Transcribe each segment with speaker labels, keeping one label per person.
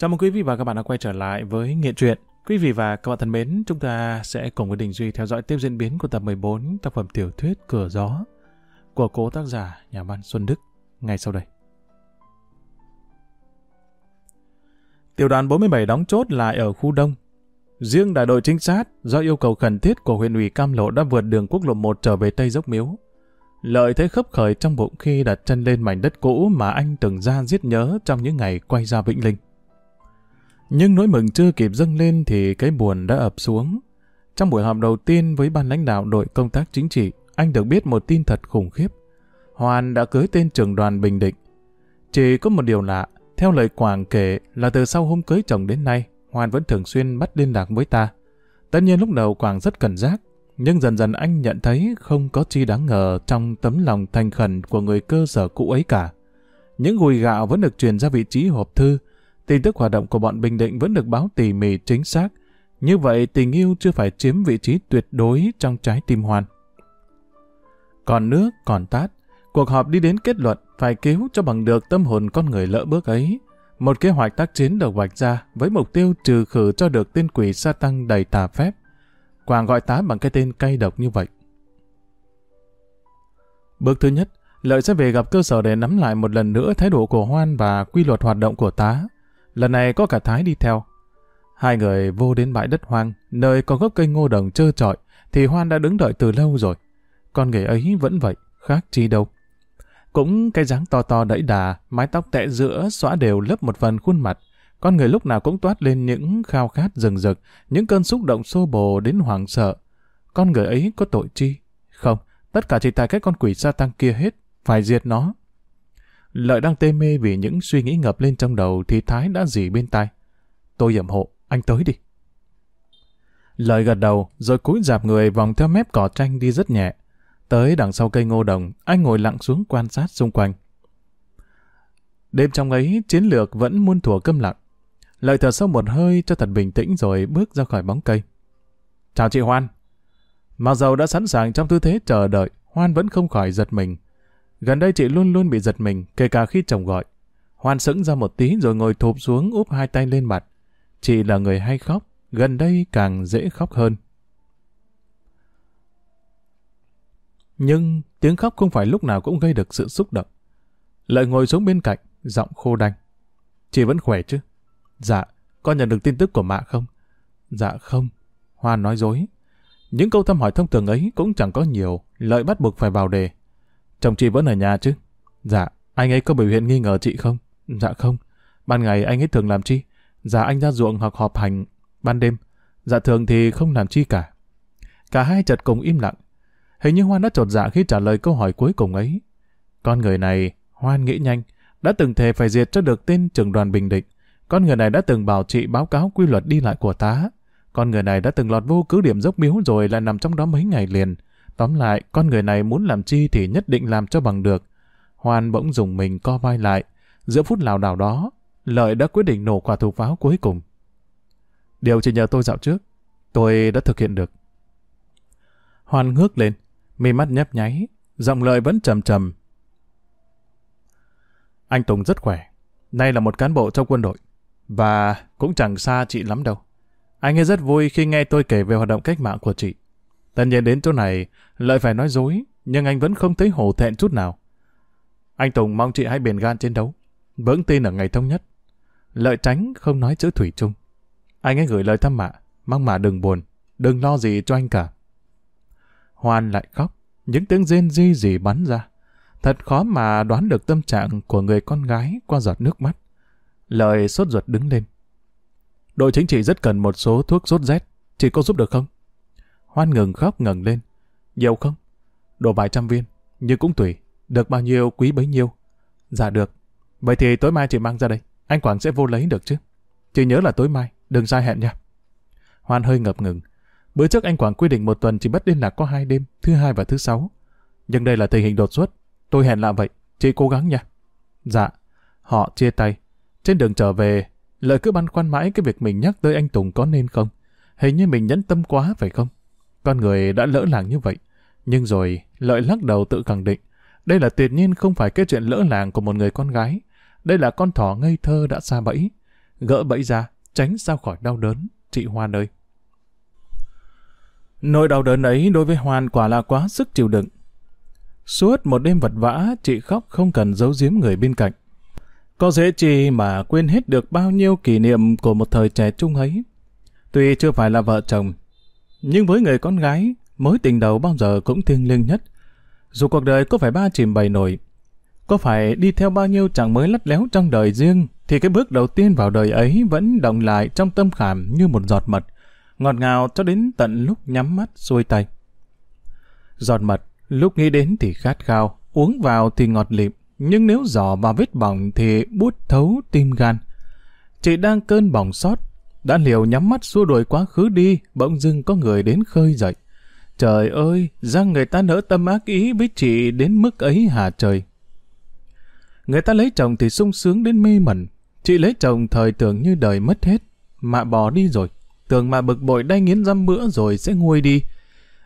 Speaker 1: Chào mừng quý vị và các bạn đã quay trở lại với Nghệ truyện. Quý vị và các bạn thân mến, chúng ta sẽ cùng với Đình Duy theo dõi tiếp diễn biến của tập 14 tác phẩm tiểu thuyết Cửa Gió của cố tác giả nhà văn Xuân Đức ngay sau đây. Tiểu đoàn 47 đóng chốt lại ở khu đông. Riêng đại đội trinh sát do yêu cầu khẩn thiết của huyện ủy Cam Lộ đã vượt đường quốc lộ 1 trở về Tây Dốc Miếu. Lợi thế khấp khởi trong bụng khi đặt chân lên mảnh đất cũ mà anh từng ra giết nhớ trong những ngày quay ra Vĩnh Linh. Nhưng nỗi mừng chưa kịp dâng lên thì cái buồn đã ập xuống. Trong buổi họp đầu tiên với ban lãnh đạo đội công tác chính trị, anh được biết một tin thật khủng khiếp. Hoàn đã cưới tên trưởng đoàn Bình Định. Chỉ có một điều lạ, theo lời Quảng kể là từ sau hôm cưới chồng đến nay, Hoàn vẫn thường xuyên bắt liên lạc với ta. Tất nhiên lúc đầu Quảng rất cẩn giác, nhưng dần dần anh nhận thấy không có chi đáng ngờ trong tấm lòng thành khẩn của người cơ sở cũ ấy cả. Những gùi gạo vẫn được truyền ra vị trí hộp thư, tin tức hoạt động của bọn Bình Định vẫn được báo tỉ mỉ chính xác. Như vậy tình yêu chưa phải chiếm vị trí tuyệt đối trong trái tim Hoan. Còn nước, còn tát, cuộc họp đi đến kết luận phải cứu cho bằng được tâm hồn con người lỡ bước ấy. Một kế hoạch tác chiến được vạch ra với mục tiêu trừ khử cho được tên quỷ sa tăng đầy tà phép. Quảng gọi tá bằng cái tên cay độc như vậy. Bước thứ nhất, Lợi sẽ về gặp cơ sở để nắm lại một lần nữa thái độ của Hoan và quy luật hoạt động của tá. Lần này có cả Thái đi theo. Hai người vô đến bãi đất hoang, nơi có gốc cây ngô đồng trơ trọi, thì Hoan đã đứng đợi từ lâu rồi. Con người ấy vẫn vậy, khác chi đâu. Cũng cái dáng to to đẫy đà, mái tóc tẹ giữa xóa đều lấp một phần khuôn mặt. Con người lúc nào cũng toát lên những khao khát rừng rực, những cơn xúc động xô bồ đến hoảng sợ. Con người ấy có tội chi? Không, tất cả chỉ tại cái con quỷ sa tăng kia hết, phải diệt nó. Lợi đang tê mê vì những suy nghĩ ngập lên trong đầu thì Thái đã dì bên tai. Tôi ẩm hộ, anh tới đi. Lợi gật đầu, rồi cúi dạp người vòng theo mép cỏ tranh đi rất nhẹ. Tới đằng sau cây ngô đồng, anh ngồi lặng xuống quan sát xung quanh. Đêm trong ấy, chiến lược vẫn muôn thủa câm lặng. Lợi thở sâu một hơi cho thật bình tĩnh rồi bước ra khỏi bóng cây. Chào chị Hoan. Mặc dầu đã sẵn sàng trong tư thế chờ đợi, Hoan vẫn không khỏi giật mình. Gần đây chị luôn luôn bị giật mình, kể cả khi chồng gọi. Hoan sững ra một tí rồi ngồi thụp xuống úp hai tay lên mặt. Chị là người hay khóc, gần đây càng dễ khóc hơn. Nhưng tiếng khóc không phải lúc nào cũng gây được sự xúc động. Lợi ngồi xuống bên cạnh, giọng khô đanh. Chị vẫn khỏe chứ? Dạ, con nhận được tin tức của mạ không? Dạ không. Hoan nói dối. Những câu thăm hỏi thông thường ấy cũng chẳng có nhiều, lợi bắt buộc phải vào đề. Chồng chị vẫn ở nhà chứ? Dạ, anh ấy có biểu hiện nghi ngờ chị không? Dạ không. Ban ngày anh ấy thường làm chi? Dạ anh ra ruộng hoặc họp hành. Ban đêm? Dạ thường thì không làm chi cả. Cả hai chợt cùng im lặng. Hình như Hoan đã trột dạ khi trả lời câu hỏi cuối cùng ấy. Con người này, Hoan nghĩ nhanh, đã từng thề phải diệt cho được tên trưởng đoàn Bình Định. Con người này đã từng bảo chị báo cáo quy luật đi lại của tá. Con người này đã từng lọt vô cứ điểm dốc miếu rồi lại nằm trong đó mấy ngày liền. Tóm lại, con người này muốn làm chi thì nhất định làm cho bằng được. Hoan bỗng dùng mình co vai lại. Giữa phút lào đảo đó, Lợi đã quyết định nổ quả thủ pháo cuối cùng. Điều chỉ nhờ tôi dạo trước, tôi đã thực hiện được. Hoan ngước lên, mi mắt nhấp nháy, giọng lợi vẫn trầm trầm. Anh Tùng rất khỏe, nay là một cán bộ trong quân đội, và cũng chẳng xa chị lắm đâu. Anh ấy rất vui khi nghe tôi kể về hoạt động cách mạng của chị. Tất nhiên đến chỗ này, lợi phải nói dối, nhưng anh vẫn không thấy hổ thẹn chút nào. Anh Tùng mong chị hãy bền gan chiến đấu, vững tin ở ngày thống nhất. Lợi tránh không nói chữ thủy chung. Anh ấy gửi lời thăm mạ, mong mạ đừng buồn, đừng lo gì cho anh cả. Hoan lại khóc, những tiếng rên di gì bắn ra. Thật khó mà đoán được tâm trạng của người con gái qua giọt nước mắt. Lợi sốt ruột đứng lên. Đội chính trị rất cần một số thuốc sốt rét, chị có giúp được không? Hoan ngừng khóc ngẩng lên. Nhiều không? Đồ vài trăm viên, nhưng cũng tùy. Được bao nhiêu quý bấy nhiêu? Dạ được. Vậy thì tối mai chị mang ra đây. Anh Quảng sẽ vô lấy được chứ? Chị nhớ là tối mai, đừng sai hẹn nha. Hoan hơi ngập ngừng. Bữa trước anh Quảng quy định một tuần chỉ bắt liên lạc có hai đêm, thứ hai và thứ sáu. Nhưng đây là tình hình đột xuất. Tôi hẹn là vậy, chị cố gắng nha. Dạ. Họ chia tay. Trên đường trở về, Lợi cứ băn khoăn mãi cái việc mình nhắc tới anh Tùng có nên không? Hình như mình nhẫn tâm quá phải không? Con người đã lỡ làng như vậy. Nhưng rồi, Lợi lắc đầu tự khẳng định. Đây là tuyệt nhiên không phải cái chuyện lỡ làng của một người con gái. Đây là con thỏ ngây thơ đã xa bẫy. gỡ bẫy ra, tránh sao khỏi đau đớn, chị Hoan ơi. Nỗi đau đớn ấy đối với Hoan quả là quá sức chịu đựng. Suốt một đêm vật vã, chị khóc không cần giấu giếm người bên cạnh. Có dễ chi mà quên hết được bao nhiêu kỷ niệm của một thời trẻ trung ấy. Tuy chưa phải là vợ chồng, nhưng với người con gái, mối tình đầu bao giờ cũng thiêng liêng nhất. Dù cuộc đời có phải ba chìm bầy nổi, có phải đi theo bao nhiêu chẳng mới lắt léo trong đời riêng, thì cái bước đầu tiên vào đời ấy vẫn động lại trong tâm khảm như một giọt mật, ngọt ngào cho đến tận lúc nhắm mắt xuôi tay. Giọt mật, lúc nghĩ đến thì khát khao, uống vào thì ngọt lịm, nhưng nếu giỏ vào vết bỏng thì bút thấu tim gan. Chị đang cơn bỏng sót, đã liều nhắm mắt xua đuổi quá khứ đi, bỗng dưng có người đến khơi dậy. Trời ơi, rằng người ta nỡ tâm ác ý với chị đến mức ấy hả trời. Người ta lấy chồng thì sung sướng đến mê mẩn. Chị lấy chồng thời tưởng như đời mất hết. Mạ bỏ đi rồi. Tưởng mà bực bội đay nghiến dăm bữa rồi sẽ nguôi đi.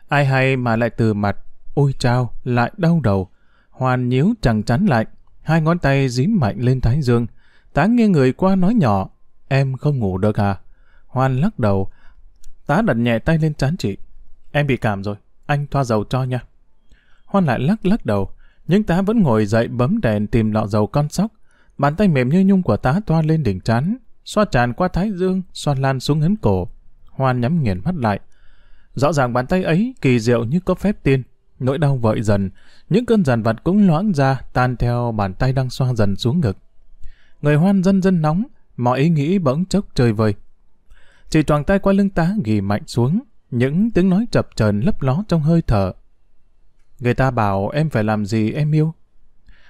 Speaker 1: Ai hay mà lại từ mặt. Ôi chao, lại đau đầu. Hoàn nhíu chẳng chắn lại. Hai ngón tay dím mạnh lên thái dương. Tá nghe người qua nói nhỏ. Em không ngủ được à? Hoan lắc đầu. Tá đặt nhẹ tay lên trán chị. Em bị cảm rồi. Anh thoa dầu cho nha. Hoan lại lắc lắc đầu. Nhưng tá vẫn ngồi dậy bấm đèn tìm lọ dầu con sóc. Bàn tay mềm như nhung của tá toa lên đỉnh chán, xoa tràn qua thái dương, xoa lan xuống hấn cổ. Hoan nhắm nghiền mắt lại. Rõ ràng bàn tay ấy kỳ diệu như có phép tiên. Nỗi đau vợi dần, những cơn giàn vặt cũng loãng ra, tan theo bàn tay đang xoa dần xuống ngực. Người hoan dân dân nóng, mọi ý nghĩ bỗng chốc trời vơi. Chỉ choàng tay qua lưng tá ghi mạnh xuống, những tiếng nói chập chờn lấp ló trong hơi thở, Người ta bảo em phải làm gì em yêu?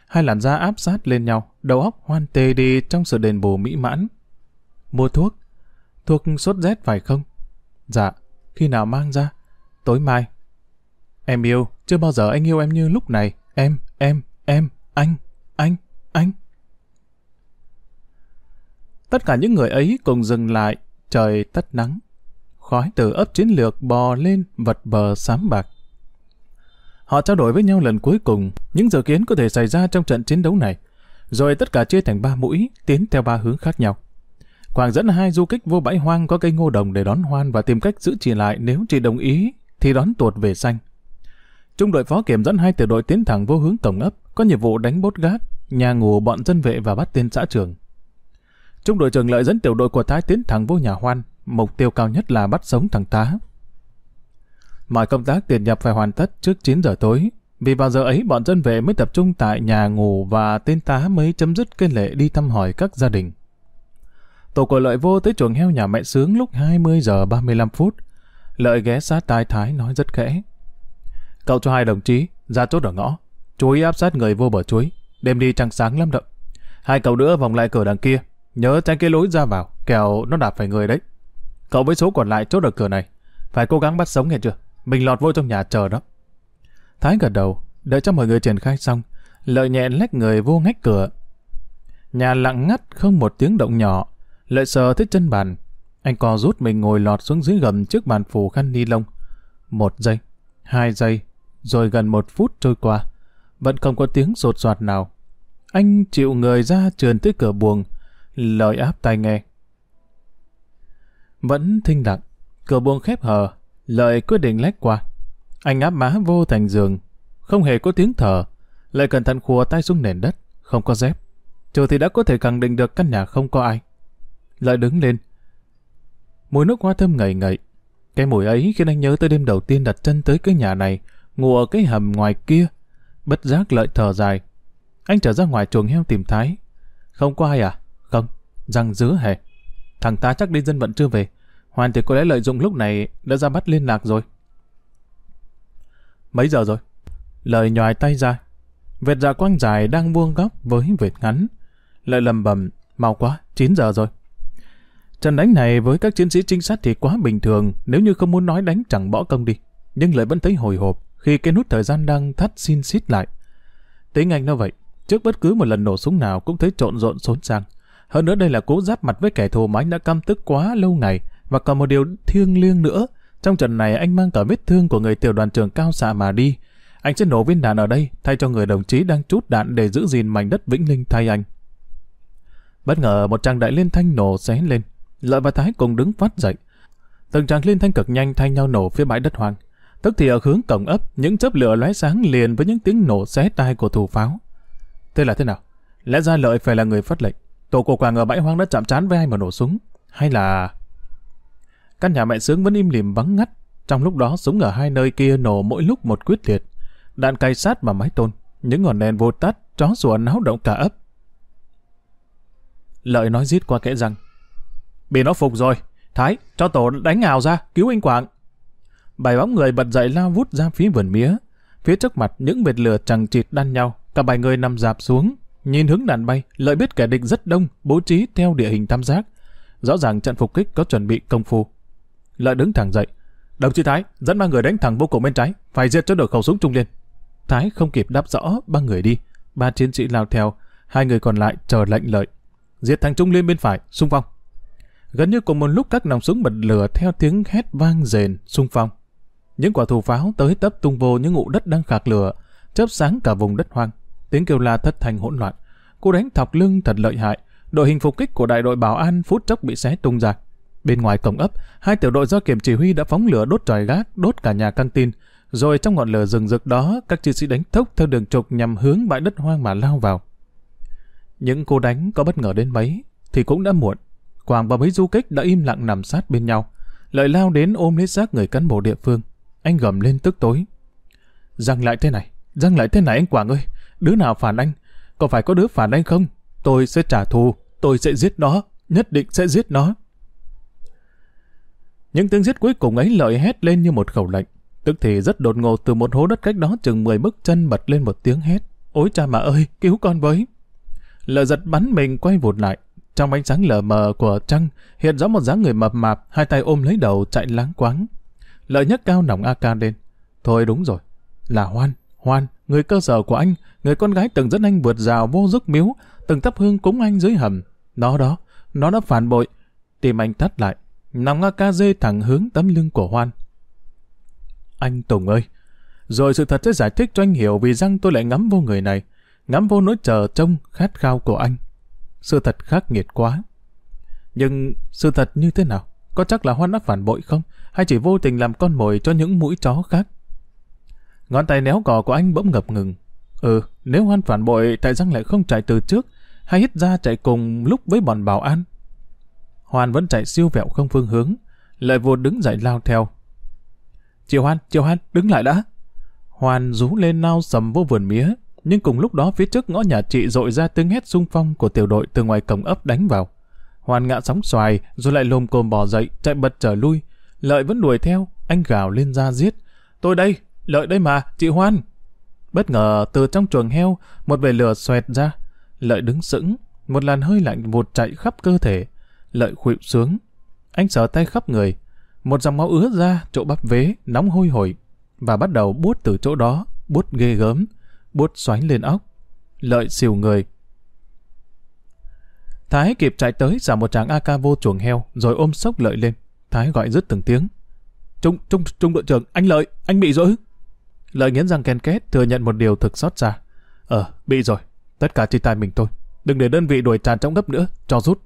Speaker 1: Hai làn da áp sát lên nhau, đầu óc hoan tê đi trong sự đền bù mỹ mãn. Mua thuốc? Thuốc sốt rét phải không? Dạ, khi nào mang ra? Tối mai. Em yêu, chưa bao giờ anh yêu em như lúc này. Em, em, em, anh, anh, anh. Tất cả những người ấy cùng dừng lại, trời tắt nắng. Khói từ ấp chiến lược bò lên vật bờ xám bạc. Họ trao đổi với nhau lần cuối cùng những dự kiến có thể xảy ra trong trận chiến đấu này, rồi tất cả chia thành ba mũi, tiến theo ba hướng khác nhau. Quảng dẫn hai du kích vô bãi hoang có cây ngô đồng để đón hoan và tìm cách giữ chị lại nếu chị đồng ý thì đón tuột về xanh. Trung đội phó kiểm dẫn hai tiểu đội tiến thẳng vô hướng tổng ấp, có nhiệm vụ đánh bốt gác, nhà ngủ bọn dân vệ và bắt tên xã trưởng. Trung đội trưởng lợi dẫn tiểu đội của Thái tiến thẳng vô nhà hoan, mục tiêu cao nhất là bắt sống thằng tá. Mọi công tác tiền nhập phải hoàn tất trước 9 giờ tối. Vì vào giờ ấy bọn dân vệ mới tập trung tại nhà ngủ và tên tá mới chấm dứt cái lệ đi thăm hỏi các gia đình. Tổ của Lợi vô tới chuồng heo nhà mẹ sướng lúc 20 giờ 35 phút. Lợi ghé sát tai Thái nói rất khẽ. Cậu cho hai đồng chí ra chốt ở ngõ. Chú ý áp sát người vô bờ chuối. Đêm đi trăng sáng lắm đậm. Hai cậu nữa vòng lại cửa đằng kia. Nhớ tránh cái lối ra vào, kẻo nó đạp phải người đấy. Cậu với số còn lại chốt ở cửa này. Phải cố gắng bắt sống nghe chưa? Mình lọt vô trong nhà chờ đó. Thái gật đầu, đợi cho mọi người triển khai xong, lợi nhẹ lách người vô ngách cửa. Nhà lặng ngắt không một tiếng động nhỏ, lợi sờ thích chân bàn. Anh co rút mình ngồi lọt xuống dưới gầm trước bàn phủ khăn ni lông. Một giây, hai giây, rồi gần một phút trôi qua. Vẫn không có tiếng sột soạt nào. Anh chịu người ra trườn tới cửa buồng, lời áp tai nghe. Vẫn thinh lặng, cửa buông khép hờ, Lợi quyết định lách qua. Anh áp má vô thành giường. Không hề có tiếng thở. lại cẩn thận khùa tay xuống nền đất. Không có dép. Trừ thì đã có thể khẳng định được căn nhà không có ai. Lợi đứng lên. Mùi nước hoa thơm ngậy ngậy. Cái mùi ấy khiến anh nhớ tới đêm đầu tiên đặt chân tới cái nhà này, ngủ ở cái hầm ngoài kia. Bất giác lợi thở dài. Anh trở ra ngoài chuồng heo tìm Thái. Không có ai à? Răng dứa hề. Thằng ta chắc đi dân vận chưa về. Hoàn thì có lẽ lợi dụng lúc này đã ra bắt liên lạc rồi. Mấy giờ rồi? Lời nhòi tay ra. Vệt dạ quang dài đang vuông góc với vệt ngắn. Lợi lầm bầm, mau quá, 9 giờ rồi. Trận đánh này với các chiến sĩ trinh sát thì quá bình thường, nếu như không muốn nói đánh chẳng bỏ công đi. Nhưng lợi vẫn thấy hồi hộp khi cái nút thời gian đang thắt xin xít lại. Tính anh nó vậy, trước bất cứ một lần nổ súng nào cũng thấy trộn rộn xốn sang. Hơn nữa đây là cố giáp mặt với kẻ thù mà anh đã căm tức quá lâu ngày, và còn một điều thiêng liêng nữa, trong trận này anh mang cả vết thương của người tiểu đoàn trưởng cao xạ mà đi. Anh sẽ nổ viên đạn ở đây, thay cho người đồng chí đang trút đạn để giữ gìn mảnh đất vĩnh linh thay anh. Bất ngờ một tràng đại liên thanh nổ xé lên. Lợi và Thái cùng đứng phát dậy. Từng tràng liên thanh cực nhanh thay nhau nổ phía bãi đất hoang. Tức thì ở hướng cổng ấp, những chớp lửa lóe sáng liền với những tiếng nổ xé tai của thủ pháo. Thế là thế nào? Lẽ ra lợi phải là người phát lệnh. Tổ cổ quàng ở bãi hoang đã chạm trán với ai mà nổ súng? Hay là... Căn nhà mẹ sướng vẫn im lìm vắng ngắt. Trong lúc đó súng ở hai nơi kia nổ mỗi lúc một quyết liệt. Đạn cay sát vào mái tôn. Những ngọn đèn vô tắt, chó sủa náo động cả ấp. Lợi nói rít qua kẽ răng. Bị nó phục rồi. Thái, cho tổ đánh ảo ra, cứu anh Quảng. Bảy bóng người bật dậy lao vút ra phía vườn mía. Phía trước mặt những vệt lửa chẳng chịt đan nhau. Cả bảy người nằm dạp xuống. Nhìn hướng đạn bay, lợi biết kẻ địch rất đông, bố trí theo địa hình tam giác. Rõ ràng trận phục kích có chuẩn bị công phu. Lợi đứng thẳng dậy. Đồng chí Thái, dẫn ba người đánh thẳng vô cùng bên trái, phải giết cho được khẩu súng trung liên. Thái không kịp đáp rõ, ba người đi. Ba chiến sĩ lao theo, hai người còn lại chờ lệnh lợi. Diệt thằng trung liên bên phải, xung phong. Gần như cùng một lúc các nòng súng bật lửa theo tiếng hét vang rền, xung phong. Những quả thù pháo tới tấp tung vô những ngụ đất đang khạc lửa, chớp sáng cả vùng đất hoang. Tiếng kêu la thất thành hỗn loạn. Cô đánh thọc lưng thật lợi hại. Đội hình phục kích của đại đội bảo an phút chốc bị xé tung ra. Bên ngoài cổng ấp, hai tiểu đội do kiểm chỉ huy đã phóng lửa đốt tròi gác, đốt cả nhà căng tin. Rồi trong ngọn lửa rừng rực đó, các chiến sĩ đánh thốc theo đường trục nhằm hướng bãi đất hoang mà lao vào. Những cô đánh có bất ngờ đến mấy, thì cũng đã muộn. Quảng và mấy du kích đã im lặng nằm sát bên nhau. Lợi lao đến ôm lấy xác người cán bộ địa phương. Anh gầm lên tức tối. Răng lại thế này, răng lại thế này anh Quảng ơi. Đứa nào phản anh? Có phải có đứa phản anh không? Tôi sẽ trả thù, tôi sẽ giết nó, nhất định sẽ giết nó. Những tiếng giết cuối cùng ấy lợi hét lên như một khẩu lệnh. Tức thì rất đột ngột từ một hố đất cách đó chừng 10 bước chân bật lên một tiếng hét. Ôi cha mà ơi, cứu con với. Lợi giật bắn mình quay vụt lại. Trong ánh sáng lờ mờ của trăng, hiện rõ một dáng người mập mạp, hai tay ôm lấy đầu chạy láng quáng. Lợi nhấc cao nòng AK lên. Thôi đúng rồi, là Hoan, Hoan, người cơ sở của anh, người con gái từng dẫn anh vượt rào vô giấc miếu, từng thắp hương cúng anh dưới hầm. Nó đó, nó đã phản bội. Tìm anh tắt lại, nằm ngã ca dê thẳng hướng tấm lưng của Hoan. Anh Tùng ơi! Rồi sự thật sẽ giải thích cho anh hiểu vì răng tôi lại ngắm vô người này, ngắm vô nỗi chờ trông khát khao của anh. Sự thật khắc nghiệt quá. Nhưng sự thật như thế nào? Có chắc là Hoan đã phản bội không? Hay chỉ vô tình làm con mồi cho những mũi chó khác? Ngón tay néo cò của anh bỗng ngập ngừng. Ừ, nếu Hoan phản bội tại răng lại không chạy từ trước, hay hít ra chạy cùng lúc với bọn bảo an? Hoan vẫn chạy siêu vẹo không phương hướng, lại vô đứng dậy lao theo. Chị Hoan, chị Hoan, đứng lại đã. Hoan rú lên nao sầm vô vườn mía, nhưng cùng lúc đó phía trước ngõ nhà chị dội ra tiếng hét xung phong của tiểu đội từ ngoài cổng ấp đánh vào. Hoan ngã sóng xoài, rồi lại lồm cồm bò dậy, chạy bật trở lui. Lợi vẫn đuổi theo, anh gào lên ra giết. Tôi đây, Lợi đây mà, chị Hoan. Bất ngờ từ trong chuồng heo, một vệt lửa xoẹt ra. Lợi đứng sững, một làn hơi lạnh vụt chạy khắp cơ thể. Lợi khuỵu xuống. Anh sờ tay khắp người. Một dòng máu ứa ra, chỗ bắp vế, nóng hôi hổi. Và bắt đầu bút từ chỗ đó, bút ghê gớm, bút xoáy lên óc. Lợi xìu người. Thái kịp chạy tới giả một tràng AK vô chuồng heo, rồi ôm sốc Lợi lên. Thái gọi rứt từng tiếng. Trung, trung, trung đội trưởng, anh Lợi, anh bị rồi Lợi nghiến răng ken két thừa nhận một điều thực xót xa. Ờ, bị rồi. Tất cả chỉ tay mình thôi. Đừng để đơn vị đuổi tràn trong gấp nữa, cho rút.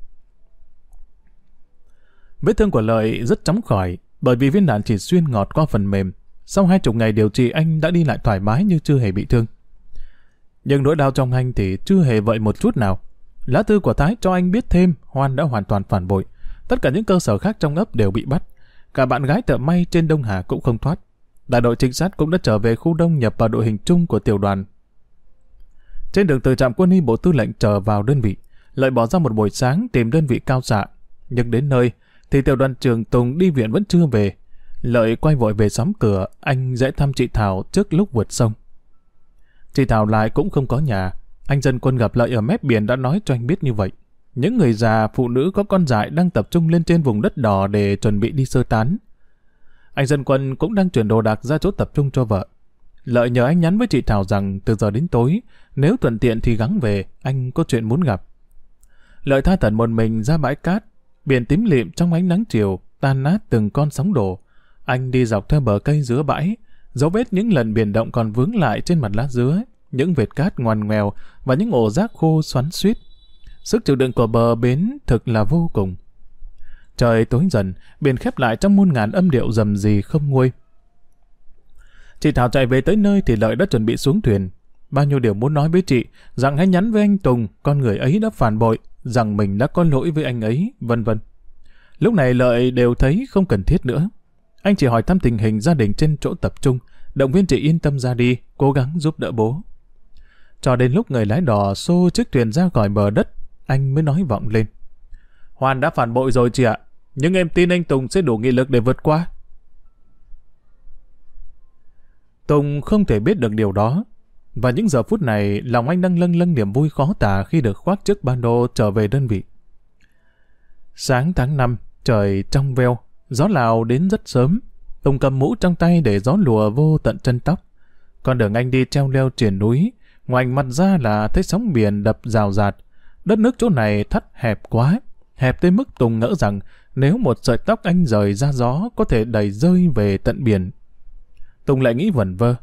Speaker 1: Vết thương của Lợi rất chóng khỏi, bởi vì viên đạn chỉ xuyên ngọt qua phần mềm. Sau hai chục ngày điều trị anh đã đi lại thoải mái như chưa hề bị thương. Nhưng nỗi đau trong anh thì chưa hề vậy một chút nào. Lá thư của Thái cho anh biết thêm Hoan đã hoàn toàn phản bội. Tất cả những cơ sở khác trong ấp đều bị bắt. Cả bạn gái thợ may trên Đông Hà cũng không thoát. Đại đội trinh sát cũng đã trở về khu đông nhập vào đội hình chung của tiểu đoàn. Trên đường từ trạm quân y bộ tư lệnh trở vào đơn vị, lợi bỏ ra một buổi sáng tìm đơn vị cao xạ. Nhưng đến nơi, thì tiểu đoàn trường Tùng đi viện vẫn chưa về. Lợi quay vội về xóm cửa, anh dễ thăm chị Thảo trước lúc vượt sông. Chị Thảo lại cũng không có nhà. Anh dân quân gặp Lợi ở mép biển đã nói cho anh biết như vậy. Những người già, phụ nữ có con dại đang tập trung lên trên vùng đất đỏ để chuẩn bị đi sơ tán. Anh dân quân cũng đang chuyển đồ đạc ra chỗ tập trung cho vợ. Lợi nhờ anh nhắn với chị Thảo rằng từ giờ đến tối, nếu thuận tiện thì gắng về, anh có chuyện muốn gặp. Lợi tha tận một mình ra bãi cát, biển tím lịm trong ánh nắng chiều, tan nát từng con sóng đổ. Anh đi dọc theo bờ cây giữa bãi, dấu vết những lần biển động còn vướng lại trên mặt lá dứa, những vệt cát ngoằn ngoèo và những ổ rác khô xoắn suýt. sức chịu đựng của bờ bến thực là vô cùng. Trời tối dần, biển khép lại trong muôn ngàn âm điệu rầm rì không nguôi. Chị Thảo chạy về tới nơi thì Lợi đã chuẩn bị xuống thuyền. Bao nhiêu điều muốn nói với chị, rằng hãy nhắn với anh Tùng, con người ấy đã phản bội, rằng mình đã có lỗi với anh ấy, vân vân. Lúc này Lợi đều thấy không cần thiết nữa. Anh chỉ hỏi thăm tình hình gia đình trên chỗ tập trung, động viên chị yên tâm ra đi, cố gắng giúp đỡ bố. Cho đến lúc người lái đò xô chiếc thuyền ra khỏi bờ đất, anh mới nói vọng lên. Hoàn đã phản bội rồi chị ạ, nhưng em tin anh Tùng sẽ đủ nghị lực để vượt qua. Tùng không thể biết được điều đó. Và những giờ phút này, lòng anh đang lâng lâng niềm vui khó tả khi được khoác chiếc ban đô trở về đơn vị. Sáng tháng 5, trời trong veo, gió lào đến rất sớm. Tùng cầm mũ trong tay để gió lùa vô tận chân tóc. Con đường anh đi treo leo triển núi, ngoài mặt ra là thấy sóng biển đập rào rạt. Đất nước chỗ này thắt hẹp quá, hẹp tới mức Tùng ngỡ rằng nếu một sợi tóc anh rời ra gió có thể đẩy rơi về tận biển. Tùng lại nghĩ vẩn vơ.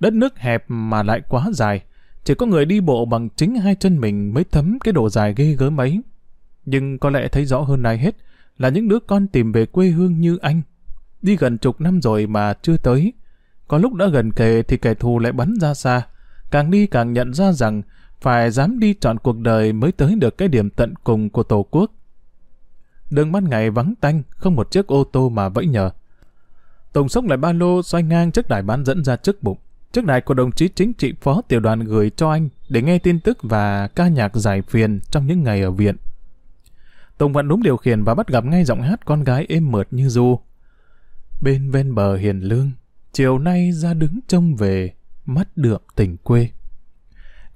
Speaker 1: Đất nước hẹp mà lại quá dài. Chỉ có người đi bộ bằng chính hai chân mình mới thấm cái độ dài ghê gớm ấy. Nhưng có lẽ thấy rõ hơn ai hết là những đứa con tìm về quê hương như anh. Đi gần chục năm rồi mà chưa tới. Có lúc đã gần kề thì kẻ thù lại bắn ra xa. Càng đi càng nhận ra rằng phải dám đi chọn cuộc đời mới tới được cái điểm tận cùng của Tổ quốc. Đường ban ngày vắng tanh, không một chiếc ô tô mà vẫy nhờ. Tùng xốc lại ba lô xoay ngang trước đài bán dẫn ra trước bụng. trước đài của đồng chí chính trị phó tiểu đoàn gửi cho anh để nghe tin tức và ca nhạc giải phiền trong những ngày ở viện. Tùng vẫn đúng điều khiển và bắt gặp ngay giọng hát con gái êm mượt như du. Bên ven bờ hiền lương, chiều nay ra đứng trông về, mắt đượm tỉnh quê.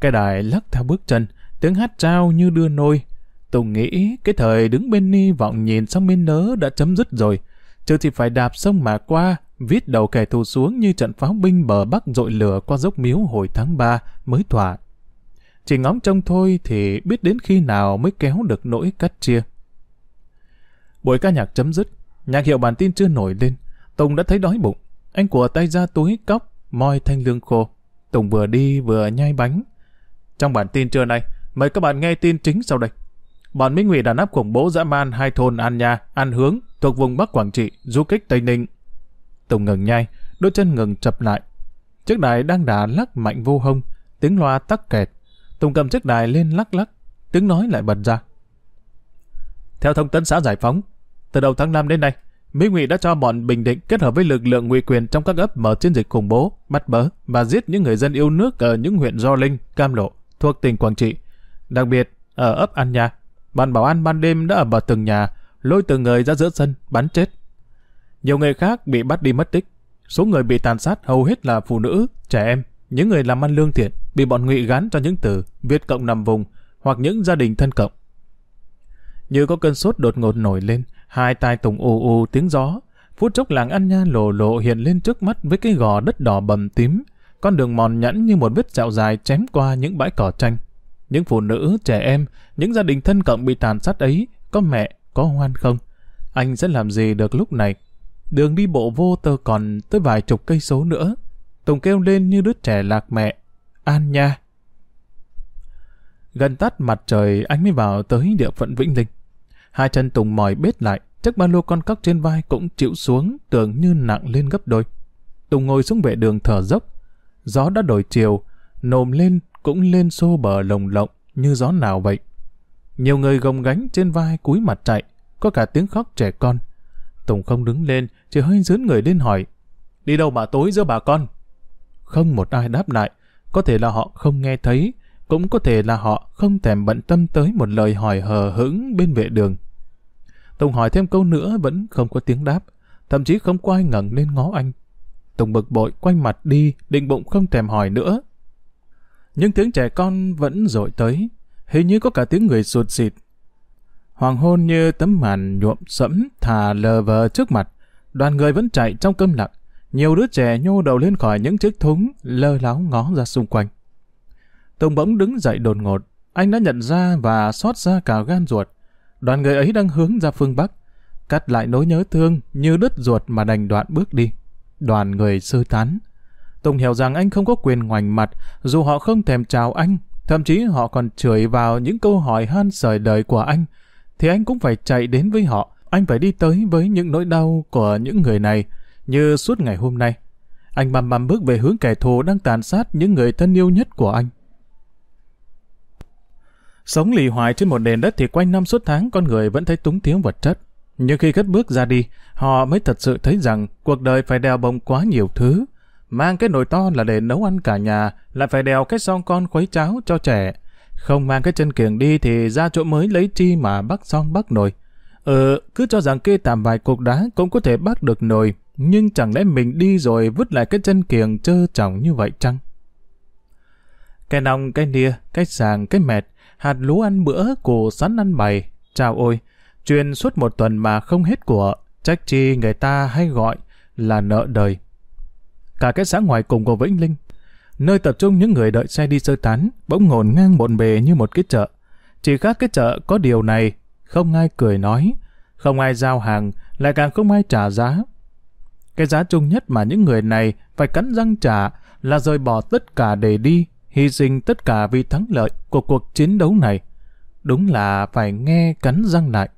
Speaker 1: Cái đài lắc theo bước chân, tiếng hát trao như đưa nôi. Tùng nghĩ cái thời đứng bên ni vọng nhìn sang bên nớ đã chấm dứt rồi, chứ thì phải đạp sông mà qua, viết đầu kẻ thù xuống như trận pháo binh bờ Bắc dội lửa qua dốc miếu hồi tháng 3 mới thỏa. Chỉ ngóng trông thôi thì biết đến khi nào mới kéo được nỗi cắt chia. Buổi ca nhạc chấm dứt, nhạc hiệu bản tin chưa nổi lên. Tùng đã thấy đói bụng. Anh của tay ra túi cóc, moi thanh lương khô. Tùng vừa đi vừa nhai bánh. Trong bản tin trưa nay, mời các bạn nghe tin chính sau đây. Bọn Minh Ngụy đàn áp khủng bố dã man hai thôn An Nha, An Hướng thuộc vùng Bắc Quảng Trị, du kích Tây Ninh. Tùng ngừng nhai, đôi chân ngừng chập lại. Chiếc đài đang đà lắc mạnh vô hông, tiếng loa tắc kẹt. Tùng cầm chiếc đài lên lắc lắc, tiếng nói lại bật ra. Theo thông tấn xã Giải Phóng, từ đầu tháng 5 đến nay, Mỹ Ngụy đã cho bọn Bình Định kết hợp với lực lượng ngụy quyền trong các ấp mở chiến dịch khủng bố, bắt bớ và giết những người dân yêu nước ở những huyện Do Linh, Cam Lộ thuộc tỉnh Quảng Trị. Đặc biệt, ở ấp An Nha, ban bảo an ban đêm đã ở vào từng nhà, lôi từng người ra giữa sân, bắn chết. Nhiều người khác bị bắt đi mất tích. Số người bị tàn sát hầu hết là phụ nữ, trẻ em, những người làm ăn lương thiện, bị bọn ngụy gán cho những từ Việt Cộng nằm vùng hoặc những gia đình thân cộng. Như có cơn sốt đột ngột nổi lên, hai tai tùng ù ù tiếng gió. Phút chốc làng ăn nha lồ lộ hiện lên trước mắt với cái gò đất đỏ bầm tím, con đường mòn nhẵn như một vết dạo dài chém qua những bãi cỏ tranh. Những phụ nữ, trẻ em, những gia đình thân cộng bị tàn sát ấy, có mẹ, có hoan không? Anh sẽ làm gì được lúc này? Đường đi bộ vô tơ còn tới vài chục cây số nữa. Tùng kêu lên như đứa trẻ lạc mẹ. An nha! Gần tắt mặt trời anh mới vào tới địa phận Vĩnh Linh. Hai chân Tùng mỏi bết lại, chiếc ba lô con cóc trên vai cũng chịu xuống, tưởng như nặng lên gấp đôi. Tùng ngồi xuống vệ đường thở dốc. Gió đã đổi chiều, nồm lên cũng lên xô bờ lồng lộng như gió nào vậy. Nhiều người gồng gánh trên vai cúi mặt chạy, có cả tiếng khóc trẻ con. Tùng không đứng lên, chỉ hơi dướn người lên hỏi. Đi đâu mà tối giữa bà con? Không một ai đáp lại, có thể là họ không nghe thấy, cũng có thể là họ không thèm bận tâm tới một lời hỏi hờ hững bên vệ đường. Tùng hỏi thêm câu nữa vẫn không có tiếng đáp, thậm chí không có ai ngẩng lên ngó anh. Tùng bực bội quay mặt đi, định bụng không thèm hỏi nữa. Nhưng tiếng trẻ con vẫn dội tới, hình như có cả tiếng người sụt xịt. Hoàng hôn như tấm màn nhuộm sẫm thà lờ vờ trước mặt, đoàn người vẫn chạy trong câm lặng, nhiều đứa trẻ nhô đầu lên khỏi những chiếc thúng, lơ láo ngó ra xung quanh. Tùng bỗng đứng dậy đột ngột, anh đã nhận ra và xót ra cả gan ruột. Đoàn người ấy đang hướng ra phương Bắc, cắt lại nỗi nhớ thương như đứt ruột mà đành đoạn bước đi. Đoàn người sơ tán. Tùng hiểu rằng anh không có quyền ngoảnh mặt, dù họ không thèm chào anh, Thậm chí họ còn chửi vào những câu hỏi han sởi đời của anh, thì anh cũng phải chạy đến với họ. Anh phải đi tới với những nỗi đau của những người này, như suốt ngày hôm nay. Anh băm băm bước về hướng kẻ thù đang tàn sát những người thân yêu nhất của anh. Sống lì hoài trên một nền đất thì quanh năm suốt tháng con người vẫn thấy túng thiếu vật chất. Nhưng khi cất bước ra đi, họ mới thật sự thấy rằng cuộc đời phải đeo bồng quá nhiều thứ. Mang cái nồi to là để nấu ăn cả nhà, lại phải đèo cái son con khuấy cháo cho trẻ. Không mang cái chân kiềng đi thì ra chỗ mới lấy chi mà bắt son bắt nồi. ờ, cứ cho rằng kê tạm vài cục đá cũng có thể bắt được nồi, nhưng chẳng lẽ mình đi rồi vứt lại cái chân kiềng trơ trỏng như vậy chăng? Cái nòng, cái nia, cái sàng, cái mệt, hạt lúa ăn bữa, củ sắn ăn bày. Chào ôi, truyền suốt một tuần mà không hết của, trách chi người ta hay gọi là nợ đời. Cả cái xã ngoài cùng của Vĩnh Linh, nơi tập trung những người đợi xe đi sơ tán, bỗng ngổn ngang bộn bề như một cái chợ. Chỉ khác cái chợ có điều này, không ai cười nói, không ai giao hàng, lại càng không ai trả giá. Cái giá chung nhất mà những người này phải cắn răng trả là rời bỏ tất cả để đi, hy sinh tất cả vì thắng lợi của cuộc chiến đấu này. Đúng là phải nghe cắn răng lại.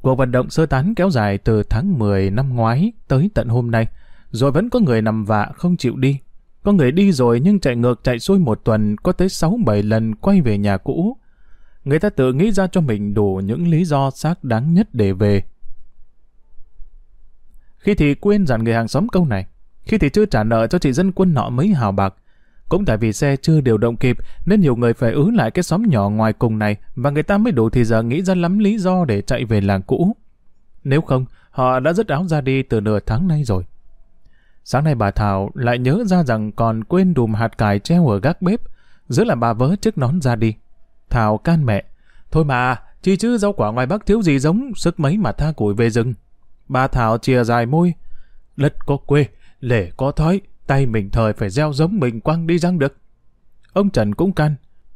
Speaker 1: Cuộc vận động sơ tán kéo dài từ tháng 10 năm ngoái tới tận hôm nay, rồi vẫn có người nằm vạ không chịu đi. Có người đi rồi nhưng chạy ngược chạy xuôi một tuần có tới 6-7 lần quay về nhà cũ. Người ta tự nghĩ ra cho mình đủ những lý do xác đáng nhất để về. Khi thì quên dặn người hàng xóm câu này, khi thì chưa trả nợ cho chị dân quân nọ mấy hào bạc, cũng tại vì xe chưa điều động kịp nên nhiều người phải ứ lại cái xóm nhỏ ngoài cùng này và người ta mới đủ thì giờ nghĩ ra lắm lý do để chạy về làng cũ. Nếu không, họ đã rất áo ra đi từ nửa tháng nay rồi. Sáng nay bà Thảo lại nhớ ra rằng còn quên đùm hạt cải treo ở gác bếp, giữa là bà vớ chiếc nón ra đi. Thảo can mẹ, thôi mà, chi chứ rau quả ngoài Bắc thiếu gì giống, sức mấy mà tha củi về rừng. Bà Thảo chìa dài môi, đất có quê, lễ có thói, tay mình thời phải gieo giống mình quăng đi răng được. Ông Trần cũng can,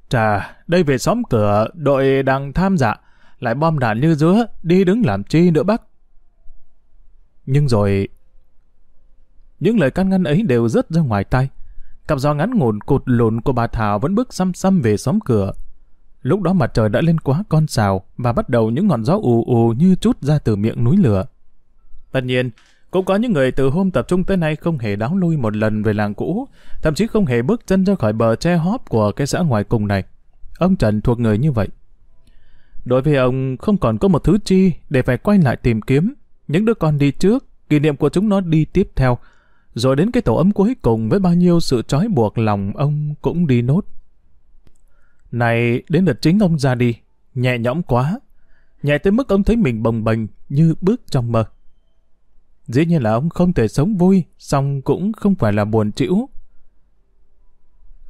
Speaker 1: trà, đây về xóm cửa, đội đang tham dạ, lại bom đạn như dứa, đi đứng làm chi nữa bác. Nhưng rồi những lời can ngăn ấy đều rớt ra ngoài tay. Cặp gió ngắn ngủn cột lộn của bà Thảo vẫn bước xăm xăm về xóm cửa. Lúc đó mặt trời đã lên quá con xào và bắt đầu những ngọn gió ù ù như chút ra từ miệng núi lửa. Tất nhiên, cũng có những người từ hôm tập trung tới nay không hề đáo lui một lần về làng cũ, thậm chí không hề bước chân ra khỏi bờ tre hóp của cái xã ngoài cùng này. Ông Trần thuộc người như vậy. Đối với ông, không còn có một thứ chi để phải quay lại tìm kiếm. Những đứa con đi trước, kỷ niệm của chúng nó đi tiếp theo, rồi đến cái tổ ấm cuối cùng với bao nhiêu sự trói buộc lòng ông cũng đi nốt. Này, đến đợt chính ông ra đi, nhẹ nhõm quá. Nhẹ tới mức ông thấy mình bồng bềnh như bước trong mơ. Dĩ nhiên là ông không thể sống vui, song cũng không phải là buồn chịu.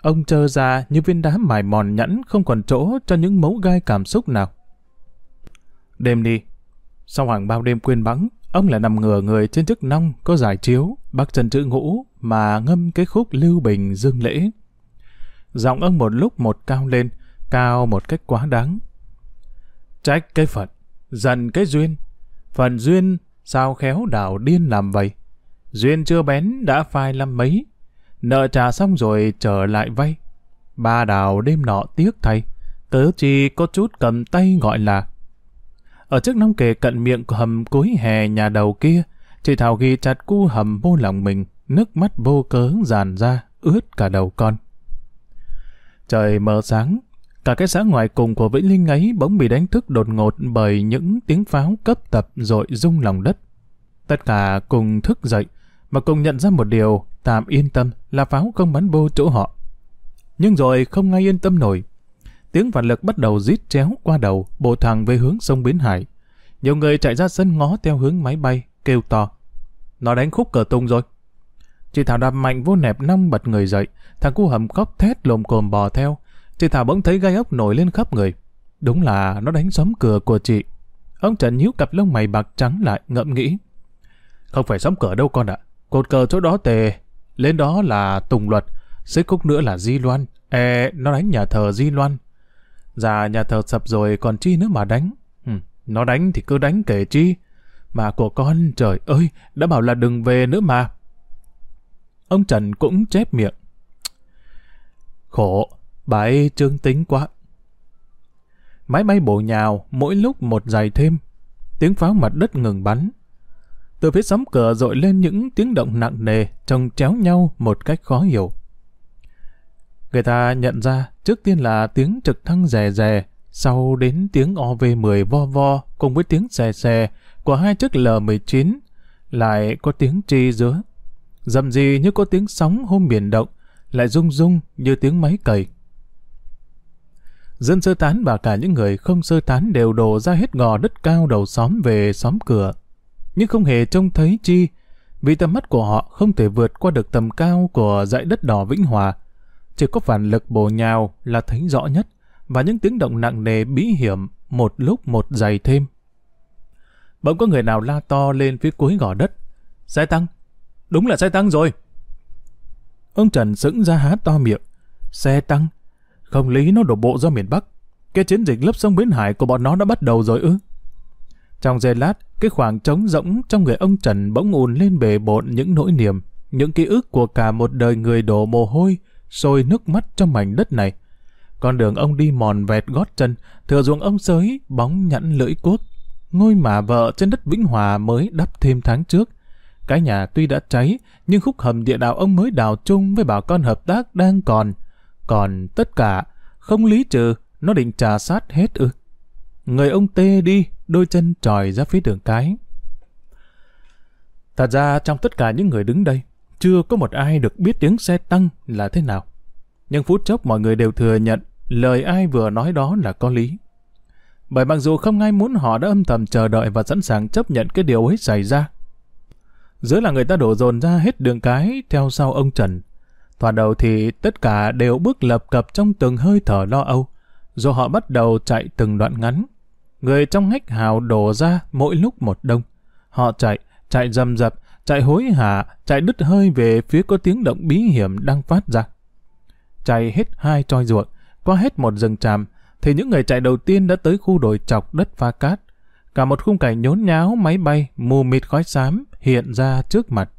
Speaker 1: Ông trơ ra như viên đá mài mòn nhẵn không còn chỗ cho những mấu gai cảm xúc nào. Đêm đi, sau hàng bao đêm quên bắn, Ông lại nằm ngửa người trên chiếc nong có giải chiếu, bác trần chữ ngũ mà ngâm cái khúc lưu bình dương lễ. Giọng ông một lúc một cao lên, cao một cách quá đáng. Trách cái phật dần cái duyên. Phần duyên sao khéo đảo điên làm vậy? Duyên chưa bén đã phai lăm mấy. Nợ trả xong rồi trở lại vay. Ba đào đêm nọ tiếc thay. Tớ chỉ có chút cầm tay gọi là ở trước nông kề cận miệng của hầm cuối hè nhà đầu kia, chị Thảo ghi chặt cu hầm vô lòng mình, nước mắt vô cớ dàn ra, ướt cả đầu con. Trời mờ sáng, cả cái xã ngoài cùng của Vĩnh Linh ấy bỗng bị đánh thức đột ngột bởi những tiếng pháo cấp tập rồi rung lòng đất. Tất cả cùng thức dậy, mà cùng nhận ra một điều tạm yên tâm là pháo không bắn vô chỗ họ. Nhưng rồi không ai yên tâm nổi, tiếng phản lực bắt đầu rít chéo qua đầu, bộ thẳng về hướng sông Bến Hải. Nhiều người chạy ra sân ngó theo hướng máy bay, kêu to. Nó đánh khúc cờ tung rồi. Chị Thảo đạp mạnh vô nẹp năm bật người dậy, thằng cu hầm khóc thét lồm cồm bò theo. Chị Thảo bỗng thấy gai ốc nổi lên khắp người. Đúng là nó đánh xóm cửa của chị. Ông Trần nhíu cặp lông mày bạc trắng lại ngậm nghĩ. Không phải xóm cửa đâu con ạ. Cột cờ chỗ đó tề. Lên đó là Tùng Luật. Dưới khúc nữa là Di Loan. ê nó đánh nhà thờ Di Loan. Dạ nhà thờ sập rồi còn chi nữa mà đánh. Ừ, nó đánh thì cứ đánh kể chi. Mà của con, trời ơi, đã bảo là đừng về nữa mà. Ông Trần cũng chép miệng. Khổ, bà ấy trương tính quá. Máy bay bổ nhào, mỗi lúc một dài thêm. Tiếng pháo mặt đất ngừng bắn. Từ phía sóng cửa dội lên những tiếng động nặng nề, trông chéo nhau một cách khó hiểu. Người ta nhận ra trước tiên là tiếng trực thăng rè rè, sau đến tiếng OV-10 vo vo cùng với tiếng xè xè của hai chiếc L-19, lại có tiếng chi giữa. Dầm gì như có tiếng sóng hôm biển động, lại rung rung như tiếng máy cày. Dân sơ tán và cả những người không sơ tán đều đổ ra hết gò đất cao đầu xóm về xóm cửa. Nhưng không hề trông thấy chi, vì tầm mắt của họ không thể vượt qua được tầm cao của dãy đất đỏ Vĩnh Hòa. Chỉ có phản lực bổ nhào là thấy rõ nhất, và những tiếng động nặng nề bí hiểm một lúc một dày thêm. Bỗng có người nào la to lên phía cuối gò đất. Xe tăng! Đúng là xe tăng rồi! Ông Trần sững ra há to miệng. Xe tăng? Không lý nó đổ bộ ra miền Bắc. Cái chiến dịch lấp sông Bến Hải của bọn nó đã bắt đầu rồi ư? Trong giây lát, cái khoảng trống rỗng trong người ông Trần bỗng ùn lên bề bộn những nỗi niềm, những ký ức của cả một đời người đổ mồ hôi, sôi nước mắt trong mảnh đất này. Con đường ông đi mòn vẹt gót chân, thừa ruộng ông sới, bóng nhẵn lưỡi cuốc. Ngôi mà vợ trên đất Vĩnh Hòa mới đắp thêm tháng trước. Cái nhà tuy đã cháy, nhưng khúc hầm địa đạo ông mới đào chung với bà con hợp tác đang còn. Còn tất cả, không lý trừ, nó định trà sát hết ư. Người ông tê đi, đôi chân tròi ra phía đường cái. Thật ra trong tất cả những người đứng đây, chưa có một ai được biết tiếng xe tăng là thế nào. Nhưng phút chốc mọi người đều thừa nhận lời ai vừa nói đó là có lý. Bởi mặc dù không ai muốn họ đã âm thầm chờ đợi và sẵn sàng chấp nhận cái điều ấy xảy ra. Giữa là người ta đổ dồn ra hết đường cái theo sau ông Trần. toàn đầu thì tất cả đều bước lập cập trong từng hơi thở lo âu, rồi họ bắt đầu chạy từng đoạn ngắn. Người trong ngách hào đổ ra mỗi lúc một đông. Họ chạy, chạy dầm dập, chạy hối hả, chạy đứt hơi về phía có tiếng động bí hiểm đang phát ra. Chạy hết hai troi ruộng, qua hết một rừng tràm, thì những người chạy đầu tiên đã tới khu đồi chọc đất pha cát. Cả một khung cảnh nhốn nháo máy bay, mù mịt khói xám hiện ra trước mặt.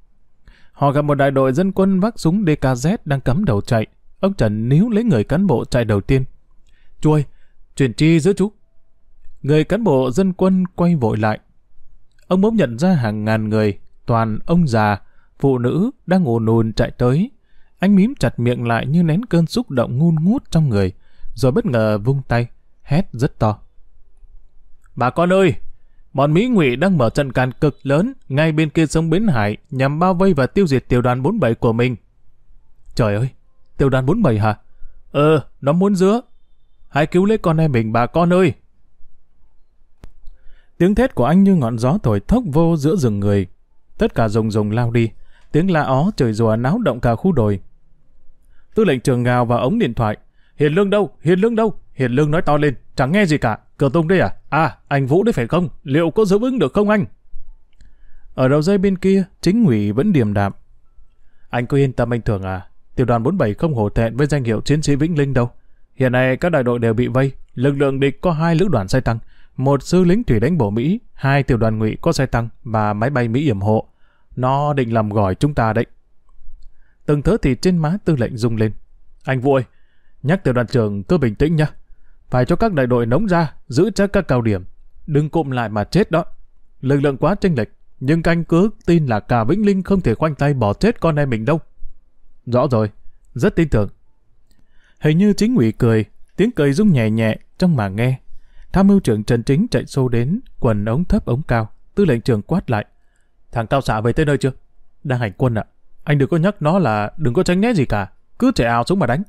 Speaker 1: Họ gặp một đại đội dân quân vác súng DKZ đang cắm đầu chạy. Ông Trần níu lấy người cán bộ chạy đầu tiên. chuôi, chuyển chi giữa chú. Người cán bộ dân quân quay vội lại. Ông bỗng nhận ra hàng ngàn người, toàn ông già, phụ nữ đang ồn ồn chạy tới. Anh mím chặt miệng lại như nén cơn xúc động ngun ngút trong người, rồi bất ngờ vung tay, hét rất to. Bà con ơi, bọn Mỹ ngụy đang mở trận càn cực lớn ngay bên kia sông Bến Hải nhằm bao vây và tiêu diệt tiểu đoàn 47 của mình. Trời ơi, tiểu đoàn 47 hả? Ờ, nó muốn dứa. Hãy cứu lấy con em mình bà con ơi. Tiếng thét của anh như ngọn gió thổi thốc vô giữa rừng người. Tất cả rùng rùng lao đi. Tiếng la ó trời rùa náo động cả khu đồi. Tư lệnh trường gào vào ống điện thoại. Hiền lương đâu? Hiền lương đâu? Hiền lương nói to lên. Chẳng nghe gì cả. Cờ tung đây à? À, anh Vũ đấy phải không? Liệu có giữ vững được không anh? Ở đầu dây bên kia, chính ủy vẫn điềm đạm. Anh cứ yên tâm anh Thường à. Tiểu đoàn 47 không hổ thẹn với danh hiệu chiến sĩ Vĩnh Linh đâu. Hiện nay các đại đội đều bị vây. Lực lượng địch có hai lữ đoàn xe tăng một sư lính thủy đánh bổ Mỹ, hai tiểu đoàn ngụy có xe tăng và máy bay Mỹ yểm hộ. Nó định làm gỏi chúng ta đấy. Từng thớ thì trên má tư lệnh rung lên. Anh vui nhắc tiểu đoàn trưởng cứ bình tĩnh nhá. Phải cho các đại đội nóng ra, giữ chắc các cao điểm. Đừng cụm lại mà chết đó. Lực lượng quá chênh lệch, nhưng canh cứ tin là cả Vĩnh Linh không thể khoanh tay bỏ chết con em mình đâu. Rõ rồi, rất tin tưởng. Hình như chính ủy cười, tiếng cười rung nhẹ nhẹ trong mà nghe. Tham mưu trưởng Trần Chính chạy xô đến, quần ống thấp ống cao. Tư lệnh trưởng quát lại. Thằng cao xạ về tới nơi chưa? Đang hành quân ạ. Anh đừng có nhắc nó là đừng có tránh né gì cả. Cứ chạy ao xuống mà đánh.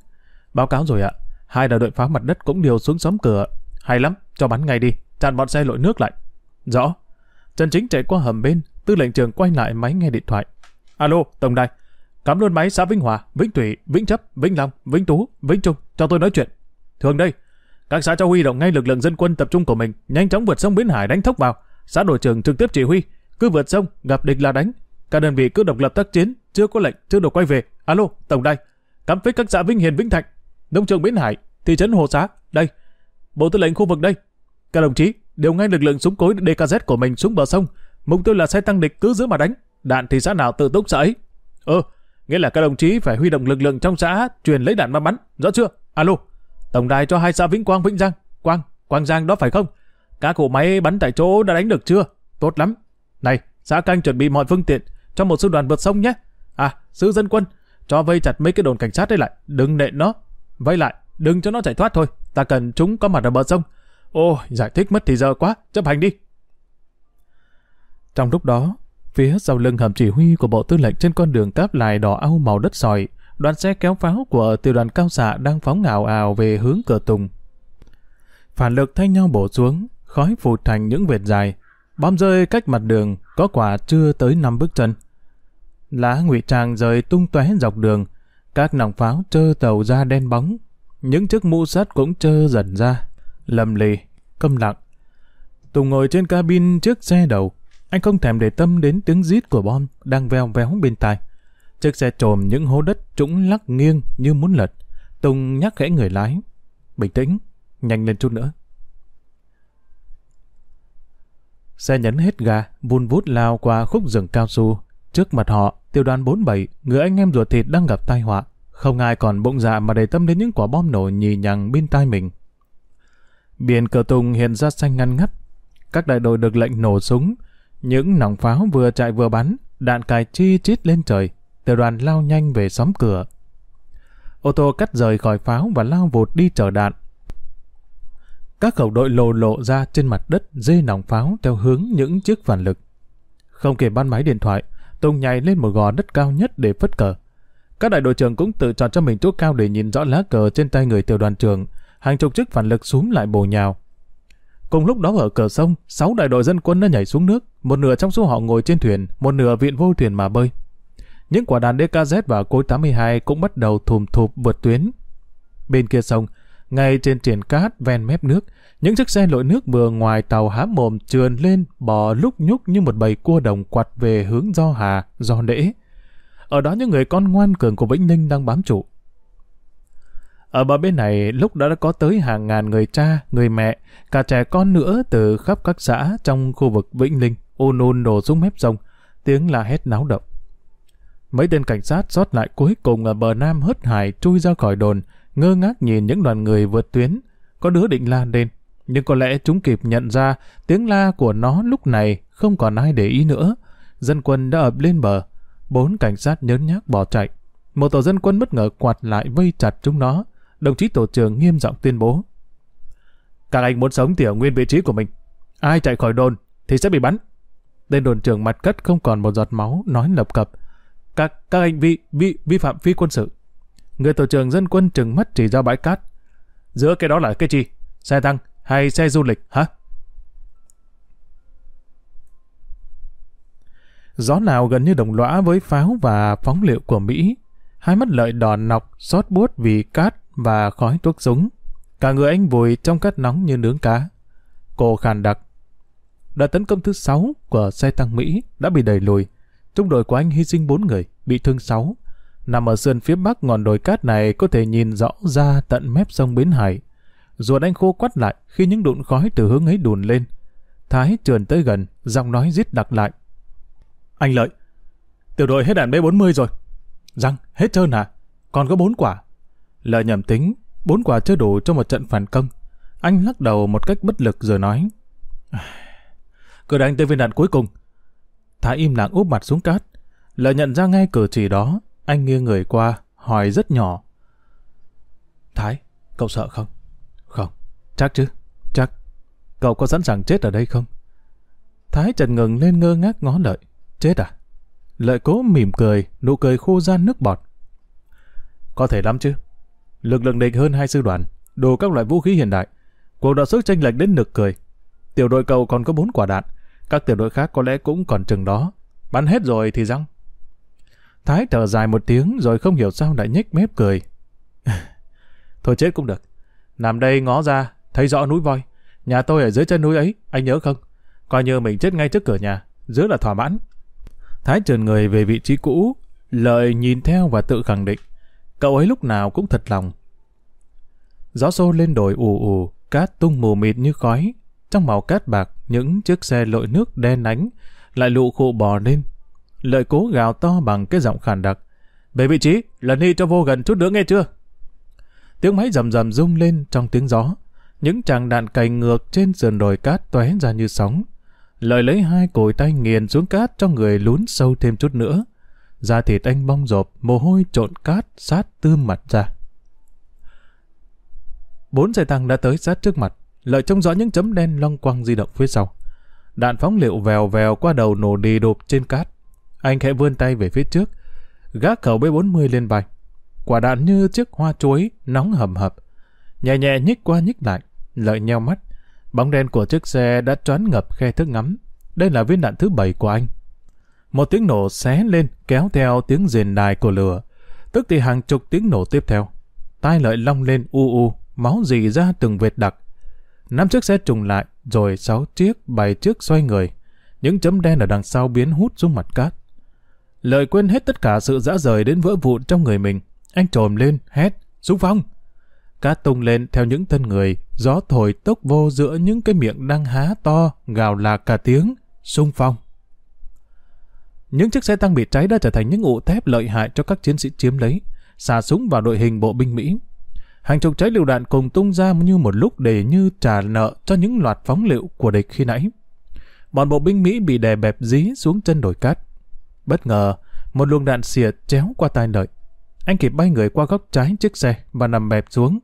Speaker 1: Báo cáo rồi ạ. Hai đại đội pháo mặt đất cũng điều xuống xóm cửa. Hay lắm, cho bắn ngay đi. Chặn bọn xe lội nước lại. Rõ. Trần Chính chạy qua hầm bên. Tư lệnh trường quay lại máy nghe điện thoại. Alo, tổng đài. Cắm luôn máy xã Vĩnh Hòa, Vĩnh Thủy, Vĩnh Chấp, Vĩnh Long, Vĩnh Tú, Vĩnh Trung. Cho tôi nói chuyện. Thường đây. Các xã cho huy động ngay lực lượng dân quân tập trung của mình, nhanh chóng vượt sông Bến Hải đánh thốc vào. Xã đội trưởng trực tiếp chỉ huy, cứ vượt sông, gặp địch là đánh. Các đơn vị cứ độc lập tác chiến, chưa có lệnh, chưa được quay về. Alo, tổng đài. Cắm phích các xã vĩnh Hiền Vĩnh Thạnh, Đông Trường Bến Hải, thị trấn Hồ Xá, đây. Bộ tư lệnh khu vực đây. Các đồng chí điều ngay lực lượng súng cối DKZ của mình xuống bờ sông. Mục tiêu là xe tăng địch cứ giữ mà đánh. Đạn thì xã nào tự túc xã ấy. Ừ, nghĩa là các đồng chí phải huy động lực lượng trong xã truyền lấy đạn mà bắn, rõ chưa? Alo, tổng đài cho hai xã Vĩnh Quang, Vĩnh Giang. Quang, Quang Giang đó phải không? Các cụ máy bắn tại chỗ đã đánh được chưa? Tốt lắm. Này, xã canh chuẩn bị mọi phương tiện cho một sư đoàn vượt sông nhé. À, sư dân quân, cho vây chặt mấy cái đồn cảnh sát đấy lại, đừng nện nó. Vây lại, đừng cho nó chạy thoát thôi, ta cần chúng có mặt ở bờ sông. Ôi, giải thích mất thì giờ quá, chấp hành đi. Trong lúc đó, phía sau lưng hầm chỉ huy của bộ tư lệnh trên con đường cáp lại đỏ au màu đất sỏi, đoàn xe kéo pháo của tiểu đoàn cao xạ đang phóng ngào ào về hướng cửa tùng. Phản lực thay nhau bổ xuống, khói phụt thành những vệt dài, bom rơi cách mặt đường có quả chưa tới năm bước chân. Lá ngụy trang rời tung tóe dọc đường, các nòng pháo trơ tàu ra đen bóng, những chiếc mũ sắt cũng trơ dần ra, lầm lì, câm lặng. Tùng ngồi trên cabin trước xe đầu, anh không thèm để tâm đến tiếng rít của bom đang veo véo bên tai. Chiếc xe trồm những hố đất trũng lắc nghiêng như muốn lật. Tùng nhắc khẽ người lái. Bình tĩnh, nhanh lên chút nữa. Xe nhấn hết ga, vun vút lao qua khúc rừng cao su. Trước mặt họ, Tiểu đoàn 47, người anh em ruột thịt đang gặp tai họa. Không ai còn bụng dạ mà để tâm đến những quả bom nổ nhì nhằng bên tai mình. Biển cờ tùng hiện ra xanh ngăn ngắt. Các đại đội được lệnh nổ súng. Những nòng pháo vừa chạy vừa bắn, đạn cài chi chít lên trời. Tiểu đoàn lao nhanh về xóm cửa. Ô tô cắt rời khỏi pháo và lao vụt đi chở đạn. Các khẩu đội lồ lộ ra trên mặt đất dê nòng pháo theo hướng những chiếc phản lực. Không kịp ban máy điện thoại, Tùng nhảy lên một gò đất cao nhất để phất cờ. Các đại đội trưởng cũng tự chọn cho mình chỗ cao để nhìn rõ lá cờ trên tay người tiểu đoàn trưởng. Hàng chục chiếc phản lực xuống lại bồ nhào. Cùng lúc đó ở cờ sông, sáu đại đội dân quân đã nhảy xuống nước. Một nửa trong số họ ngồi trên thuyền, một nửa viện vô thuyền mà bơi. Những quả đạn DKZ và cối 82 cũng bắt đầu thùm thụp vượt tuyến. Bên kia sông, ngay trên triển cát ven mép nước, những chiếc xe lội nước vừa ngoài tàu há mồm trườn lên bò lúc nhúc như một bầy cua đồng quạt về hướng do hà, do lễ. Ở đó những người con ngoan cường của Vĩnh Ninh đang bám trụ. Ở bờ bên này lúc đã có tới hàng ngàn người cha, người mẹ, cả trẻ con nữa từ khắp các xã trong khu vực Vĩnh Ninh ôn ôn đổ xuống mép sông, tiếng la hét náo động. Mấy tên cảnh sát sót lại cuối cùng ở bờ nam hớt hải chui ra khỏi đồn, ngơ ngác nhìn những đoàn người vượt tuyến. Có đứa định la lên, nhưng có lẽ chúng kịp nhận ra tiếng la của nó lúc này không còn ai để ý nữa. Dân quân đã ập lên bờ, bốn cảnh sát nhớn nhác bỏ chạy. Một tổ dân quân bất ngờ quạt lại vây chặt chúng nó. Đồng chí tổ trưởng nghiêm giọng tuyên bố. Các anh muốn sống thì ở nguyên vị trí của mình. Ai chạy khỏi đồn thì sẽ bị bắn. Tên đồn trưởng mặt cất không còn một giọt máu nói lập cập. Các các anh vi vi vi phạm phi quân sự. Người tổ trưởng dân quân trừng mắt chỉ ra bãi cát. Giữa cái đó là cái gì? Xe tăng hay xe du lịch hả? Gió nào gần như đồng lõa với pháo và phóng liệu của Mỹ. Hai mắt lợi đỏ nọc, xót buốt vì cát và khói thuốc súng. Cả người anh vùi trong cát nóng như nướng cá. Cô khàn đặc. Đợt tấn công thứ sáu của xe tăng Mỹ đã bị đẩy lùi. Trung đội của anh hy sinh bốn người, bị thương sáu. Nằm ở sườn phía bắc ngọn đồi cát này có thể nhìn rõ ra tận mép sông Bến Hải. Ruột anh khô quắt lại khi những đụn khói từ hướng ấy đùn lên. Thái trườn tới gần, giọng nói giết đặc lại. Anh Lợi, tiểu đội hết đạn B40 rồi. Răng, hết trơn hả? Còn có bốn quả. Lợi nhầm tính, bốn quả chưa đủ cho một trận phản công. Anh lắc đầu một cách bất lực rồi nói. Cứ đánh tới viên đạn cuối cùng. Thái im lặng úp mặt xuống cát. Lợi nhận ra ngay cử chỉ đó, anh nghiêng người qua, hỏi rất nhỏ. Thái, cậu sợ không? Không, chắc chứ, chắc. Cậu có sẵn sàng chết ở đây không? Thái trần ngừng lên ngơ ngác ngó lợi. Chết à? Lợi cố mỉm cười, nụ cười khô ra nước bọt. Có thể lắm chứ. Lực lượng địch hơn hai sư đoàn, đồ các loại vũ khí hiện đại. Cuộc đọ sức tranh lệch đến nực cười. Tiểu đội cậu còn có bốn quả đạn, các tiểu đội khác có lẽ cũng còn chừng đó. Bắn hết rồi thì răng. Thái thở dài một tiếng rồi không hiểu sao lại nhếch mép cười. Thôi chết cũng được. Nằm đây ngó ra, thấy rõ núi voi. Nhà tôi ở dưới chân núi ấy, anh nhớ không? Coi như mình chết ngay trước cửa nhà, dưới là thỏa mãn. Thái trườn người về vị trí cũ, lợi nhìn theo và tự khẳng định. Cậu ấy lúc nào cũng thật lòng. Gió xô lên đồi ù ù, cát tung mù mịt như khói. Trong màu cát bạc, những chiếc xe lội nước đen ánh, lại lụ khụ bò lên. Lợi cố gào to bằng cái giọng khàn đặc. Về vị trí, lần đi cho vô gần chút nữa nghe chưa? Tiếng máy rầm rầm rung lên trong tiếng gió. Những tràng đạn cày ngược trên sườn đồi cát tóe ra như sóng. Lợi lấy hai cồi tay nghiền xuống cát cho người lún sâu thêm chút nữa. Da thịt anh bong rộp, mồ hôi trộn cát sát tươm mặt ra. Bốn xe tăng đã tới sát trước mặt, lợi trông rõ những chấm đen long quăng di động phía sau. Đạn phóng liệu vèo vèo qua đầu nổ đi đột trên cát. Anh khẽ vươn tay về phía trước, gác khẩu B40 lên vai. Quả đạn như chiếc hoa chuối, nóng hầm hập. Nhẹ nhẹ nhích qua nhích lại, lợi nheo mắt. Bóng đen của chiếc xe đã choán ngập khe thức ngắm. Đây là viên đạn thứ bảy của anh. Một tiếng nổ xé lên, kéo theo tiếng rền đài của lửa. Tức thì hàng chục tiếng nổ tiếp theo. Tai lợi long lên u u, máu dì ra từng vệt đặc. Năm chiếc xe trùng lại, rồi sáu chiếc, bảy chiếc xoay người. Những chấm đen ở đằng sau biến hút xuống mặt cát lời quên hết tất cả sự dã rời đến vỡ vụn trong người mình. Anh trồm lên, hét, xung phong. Cát tung lên theo những thân người, gió thổi tốc vô giữa những cái miệng đang há to, gào lạc cả tiếng, xung phong. Những chiếc xe tăng bị cháy đã trở thành những ụ thép lợi hại cho các chiến sĩ chiếm lấy, xả súng vào đội hình bộ binh Mỹ. Hàng chục trái lựu đạn cùng tung ra như một lúc để như trả nợ cho những loạt phóng lựu của địch khi nãy. Bọn bộ binh Mỹ bị đè bẹp dí xuống chân đồi cát. Bất ngờ, một luồng đạn xìa chéo qua tai lợi. Anh kịp bay người qua góc trái chiếc xe và nằm bẹp xuống.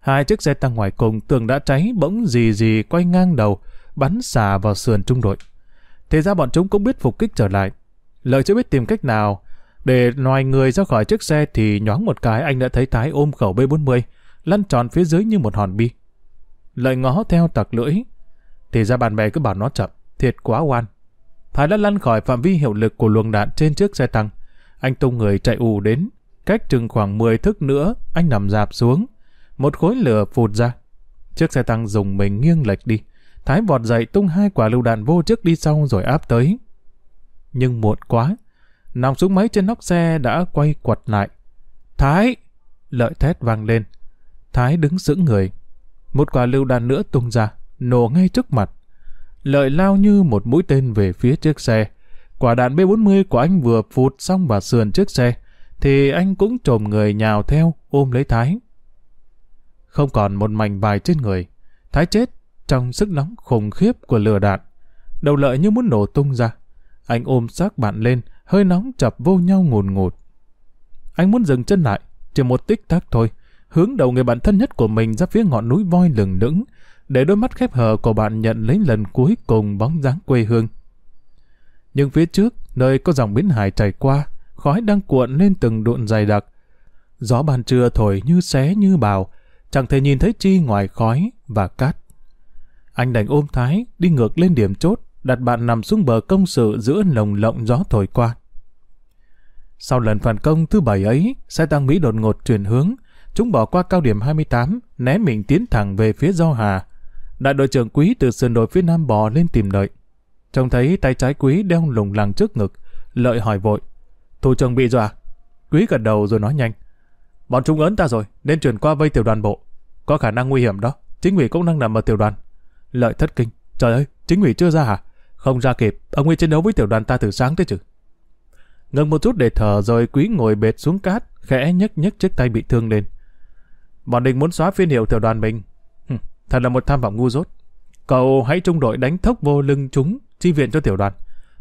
Speaker 1: Hai chiếc xe tăng ngoài cùng tường đã cháy bỗng gì gì quay ngang đầu, bắn xà vào sườn trung đội. Thế ra bọn chúng cũng biết phục kích trở lại. Lợi chưa biết tìm cách nào để loài người ra khỏi chiếc xe thì nhoáng một cái anh đã thấy Thái ôm khẩu B40, lăn tròn phía dưới như một hòn bi. Lợi ngó theo tặc lưỡi, thì ra bạn bè cứ bảo nó chậm, thiệt quá oan. Thái đã lăn khỏi phạm vi hiệu lực của luồng đạn trên chiếc xe tăng. Anh tung người chạy ù đến, cách chừng khoảng 10 thước nữa, anh nằm dạp xuống. Một khối lửa phụt ra. Chiếc xe tăng dùng mình nghiêng lệch đi. Thái vọt dậy tung hai quả lựu đạn vô trước đi sau rồi áp tới. Nhưng muộn quá. Nòng súng máy trên nóc xe đã quay quật lại. Thái! Lợi thét vang lên. Thái đứng sững người. Một quả lựu đạn nữa tung ra, nổ ngay trước mặt. Lợi lao như một mũi tên về phía chiếc xe. Quả đạn B-40 của anh vừa phụt xong vào sườn chiếc xe, thì anh cũng trồm người nhào theo, ôm lấy Thái. Không còn một mảnh vải trên người. Thái chết trong sức nóng khủng khiếp của lửa đạn. Đầu lợi như muốn nổ tung ra. Anh ôm xác bạn lên, hơi nóng chập vô nhau ngùn ngụt. Anh muốn dừng chân lại, chỉ một tích tắc thôi, hướng đầu người bạn thân nhất của mình ra phía ngọn núi voi lừng lững, để đôi mắt khép hờ của bạn nhận lấy lần cuối cùng bóng dáng quê hương. Nhưng phía trước, nơi có dòng biến hải chảy qua, khói đang cuộn lên từng đụn dày đặc. Gió ban trưa thổi như xé như bào, chẳng thể nhìn thấy chi ngoài khói và cát. Anh đành ôm Thái, đi ngược lên điểm chốt, đặt bạn nằm xuống bờ công sự giữa lồng lộng gió thổi qua. Sau lần phản công thứ bảy ấy, xe tăng Mỹ đột ngột chuyển hướng, chúng bỏ qua cao điểm 28, né mình tiến thẳng về phía Do Hà. Đại đội trưởng Quý từ sườn đồi phía nam bò lên tìm đợi. Trông thấy tay trái Quý đeo lùng lẳng trước ngực, lợi hỏi vội. Thủ trưởng bị dọa. Quý gật đầu rồi nói nhanh. Bọn chúng ấn ta rồi, nên chuyển qua vây tiểu đoàn bộ. Có khả năng nguy hiểm đó, chính ủy cũng đang nằm ở tiểu đoàn. Lợi thất kinh. Trời ơi, chính ủy chưa ra hả? Không ra kịp, ông ấy chiến đấu với tiểu đoàn ta từ sáng tới chứ, Ngừng một chút để thở rồi quý ngồi bệt xuống cát, khẽ nhấc nhấc chiếc tay bị thương lên. Bọn định muốn xóa phiên hiệu tiểu đoàn mình. Thật là một tham vọng ngu dốt. Cậu hãy trung đội đánh thốc vô lưng chúng, chi viện cho tiểu đoàn.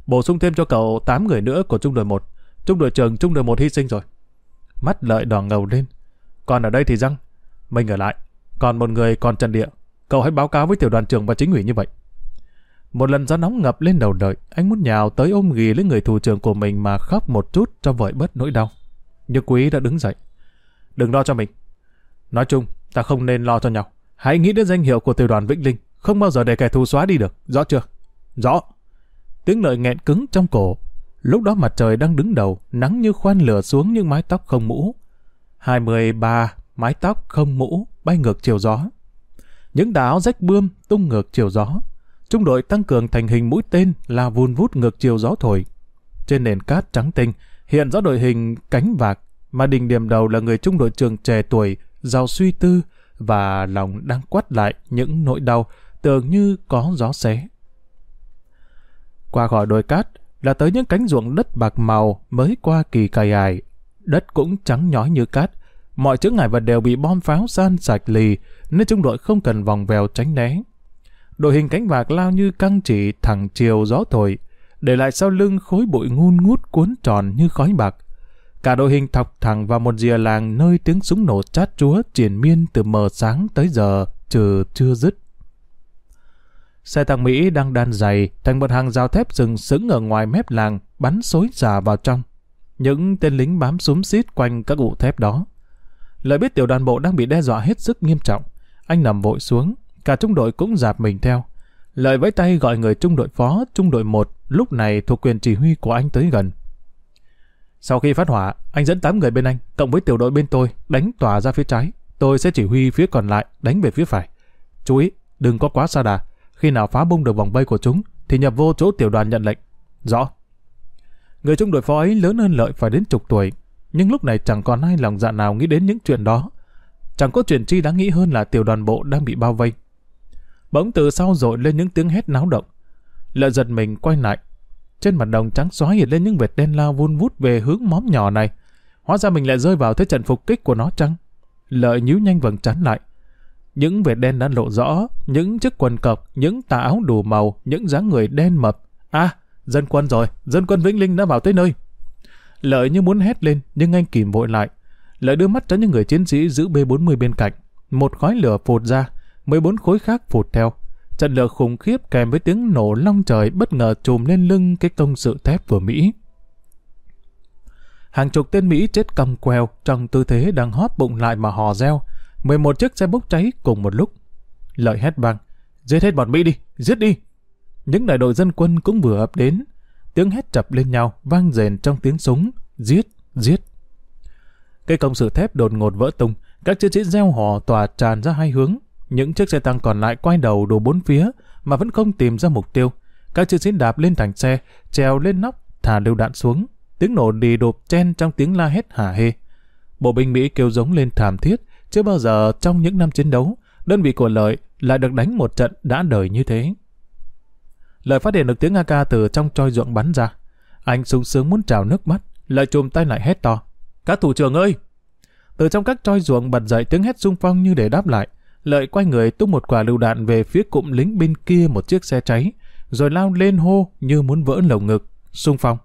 Speaker 1: Bổ sung thêm cho cậu 8 người nữa của trung đội 1. Trung đội trưởng trung đội 1 hy sinh rồi. Mắt lợi đỏ ngầu lên. Còn ở đây thì răng. Mình ở lại. Còn một người còn trần địa. Cậu hãy báo cáo với tiểu đoàn trưởng và chính ủy như vậy. Một lần gió nóng ngập lên đầu đợi, anh muốn nhào tới ôm ghì lấy người thủ trưởng của mình mà khóc một chút cho vợi bớt nỗi đau. Nhưng quý đã đứng dậy. Đừng lo cho mình. Nói chung, ta không nên lo cho nhau. Hãy nghĩ đến danh hiệu của tiểu đoàn Vĩnh Linh, không bao giờ để kẻ thù xóa đi được, rõ chưa? Rõ. Tiếng lợi nghẹn cứng trong cổ. Lúc đó mặt trời đang đứng đầu, nắng như khoan lửa xuống những mái tóc không mũ. 23 mái tóc không mũ bay ngược chiều gió. Những tà áo rách bươm tung ngược chiều gió. Trung đội tăng cường thành hình mũi tên là vun vút ngược chiều gió thổi. Trên nền cát trắng tinh, hiện rõ đội hình cánh vạc, mà đỉnh điểm đầu là người trung đội trưởng trẻ tuổi, giàu suy tư, và lòng đang quát lại những nỗi đau tưởng như có gió xé. Qua khỏi đồi cát là tới những cánh ruộng đất bạc màu mới qua kỳ cày ải. Đất cũng trắng nhói như cát, mọi chướng ngại vật đều bị bom pháo san sạch lì, nên trung đội không cần vòng vèo tránh né. Đội hình cánh vạc lao như căng chỉ thẳng chiều gió thổi, để lại sau lưng khối bụi ngun ngút cuốn tròn như khói bạc. Cả đội hình thọc thẳng vào một rìa làng nơi tiếng súng nổ chát chúa triển miên từ mờ sáng tới giờ, trừ chưa dứt. Xe tăng Mỹ đang đan dày thành một hàng rào thép rừng sững ở ngoài mép làng, bắn xối xả vào trong. Những tên lính bám súng xít quanh các ụ thép đó. Lợi biết tiểu đoàn bộ đang bị đe dọa hết sức nghiêm trọng. Anh nằm vội xuống, cả trung đội cũng dạp mình theo. Lợi với tay gọi người trung đội phó, trung đội 1, lúc này thuộc quyền chỉ huy của anh tới gần. Sau khi phát hỏa, anh dẫn 8 người bên anh, cộng với tiểu đội bên tôi, đánh tỏa ra phía trái. Tôi sẽ chỉ huy phía còn lại, đánh về phía phải. Chú ý, đừng có quá xa đà. Khi nào phá bung được vòng vây của chúng, thì nhập vô chỗ tiểu đoàn nhận lệnh. Rõ. Người trung đội phó ấy lớn hơn lợi phải đến chục tuổi, nhưng lúc này chẳng còn ai lòng dạ nào nghĩ đến những chuyện đó. Chẳng có chuyện chi đáng nghĩ hơn là tiểu đoàn bộ đang bị bao vây. Bỗng từ sau rồi lên những tiếng hét náo động. Lợi giật mình quay lại. Trên mặt đồng trắng xóa hiện lên những vệt đen lao vun vút về hướng móm nhỏ này. Hóa ra mình lại rơi vào thế trận phục kích của nó chăng? Lợi nhíu nhanh vầng trán lại. Những vệt đen đã lộ rõ, những chiếc quần cộc, những tà áo đủ màu, những dáng người đen mập. À, dân quân rồi, dân quân Vĩnh Linh đã vào tới nơi. Lợi như muốn hét lên, nhưng anh kìm vội lại. Lợi đưa mắt tránh những người chiến sĩ giữ B40 bên cạnh. Một khói lửa phụt ra, 14 khối khác phụt theo. Trận lửa khủng khiếp kèm với tiếng nổ long trời bất ngờ trùm lên lưng cái công sự thép của Mỹ. Hàng chục tên Mỹ chết cầm queo trong tư thế đang hóp bụng lại mà hò reo. 11 chiếc xe bốc cháy cùng một lúc. Lợi hét vang, giết hết bọn Mỹ đi, giết đi. Những đại đội dân quân cũng vừa ập đến. Tiếng hét chập lên nhau, vang rền trong tiếng súng, giết, giết. Cây công sự thép đột ngột vỡ tung, các chiến sĩ gieo hò tỏa tràn ra hai hướng. Những chiếc xe tăng còn lại quay đầu đổ bốn phía mà vẫn không tìm ra mục tiêu. Các chiến sĩ đạp lên thành xe, trèo lên nóc, thả lưu đạn xuống. Tiếng nổ đi đột chen trong tiếng la hét hả hê. Bộ binh Mỹ kêu giống lên thảm thiết, chưa bao giờ trong những năm chiến đấu, đơn vị của Lợi lại được đánh một trận đã đời như thế. Lợi phát hiện được tiếng AK từ trong troi ruộng bắn ra. Anh sung sướng muốn trào nước mắt, Lợi chùm tay lại hét to. Các thủ trưởng ơi! Từ trong các troi ruộng bật dậy tiếng hét xung phong như để đáp lại. Lợi quay người tung một quả lựu đạn về phía cụm lính bên kia một chiếc xe cháy, rồi lao lên hô như muốn vỡ lồng ngực, xung phong.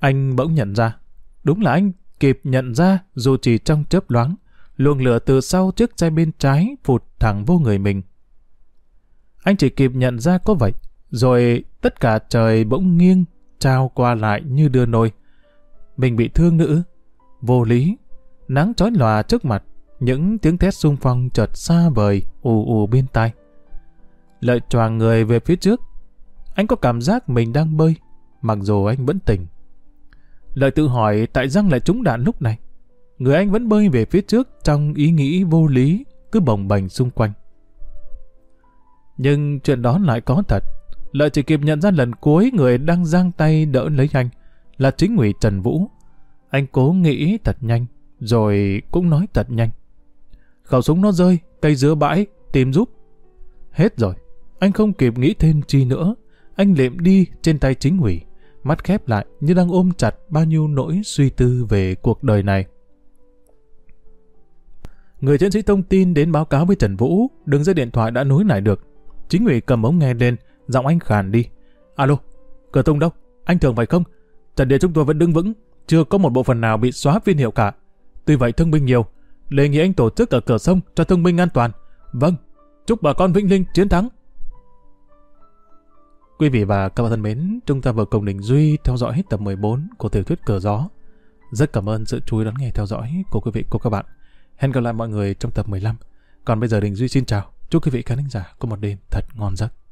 Speaker 1: Anh bỗng nhận ra, đúng là anh kịp nhận ra dù chỉ trong chớp loáng, luồng lửa từ sau chiếc xe bên trái phụt thẳng vô người mình. Anh chỉ kịp nhận ra có vậy, rồi tất cả trời bỗng nghiêng, trao qua lại như đưa nồi Mình bị thương nữa, vô lý, nắng chói lòa trước mặt, những tiếng thét xung phong chợt xa vời, ù ù bên tai. Lợi choàng người về phía trước, anh có cảm giác mình đang bơi, mặc dù anh vẫn tỉnh. Lợi tự hỏi tại răng lại trúng đạn lúc này. Người anh vẫn bơi về phía trước trong ý nghĩ vô lý, cứ bồng bềnh xung quanh. Nhưng chuyện đó lại có thật. Lợi chỉ kịp nhận ra lần cuối người đang giang tay đỡ lấy anh là chính ủy Trần Vũ. Anh cố nghĩ thật nhanh, rồi cũng nói thật nhanh. Khẩu súng nó rơi, cây dứa bãi, tìm giúp. Hết rồi, anh không kịp nghĩ thêm chi nữa. Anh lệm đi trên tay chính ủy, mắt khép lại như đang ôm chặt bao nhiêu nỗi suy tư về cuộc đời này. Người chiến sĩ thông tin đến báo cáo với Trần Vũ, đường dây điện thoại đã nối lại được. Chính ủy cầm ống nghe lên, giọng anh khàn đi. Alo, cửa tung đâu? Anh thường phải không? Trận địa chúng tôi vẫn đứng vững, chưa có một bộ phận nào bị xóa viên hiệu cả. Tuy vậy thương binh nhiều, đề nghị anh tổ chức ở cửa sông cho thương minh an toàn. Vâng, chúc bà con Vĩnh Linh chiến thắng. Quý vị và các bạn thân mến, chúng ta vừa cùng Đình Duy theo dõi hết tập 14 của tiểu thuyết Cờ Gió. Rất cảm ơn sự chú ý đón nghe theo dõi của quý vị và các bạn. Hẹn gặp lại mọi người trong tập 15. Còn bây giờ Đình Duy xin chào. Chúc quý vị khán giả có một đêm thật ngon giấc.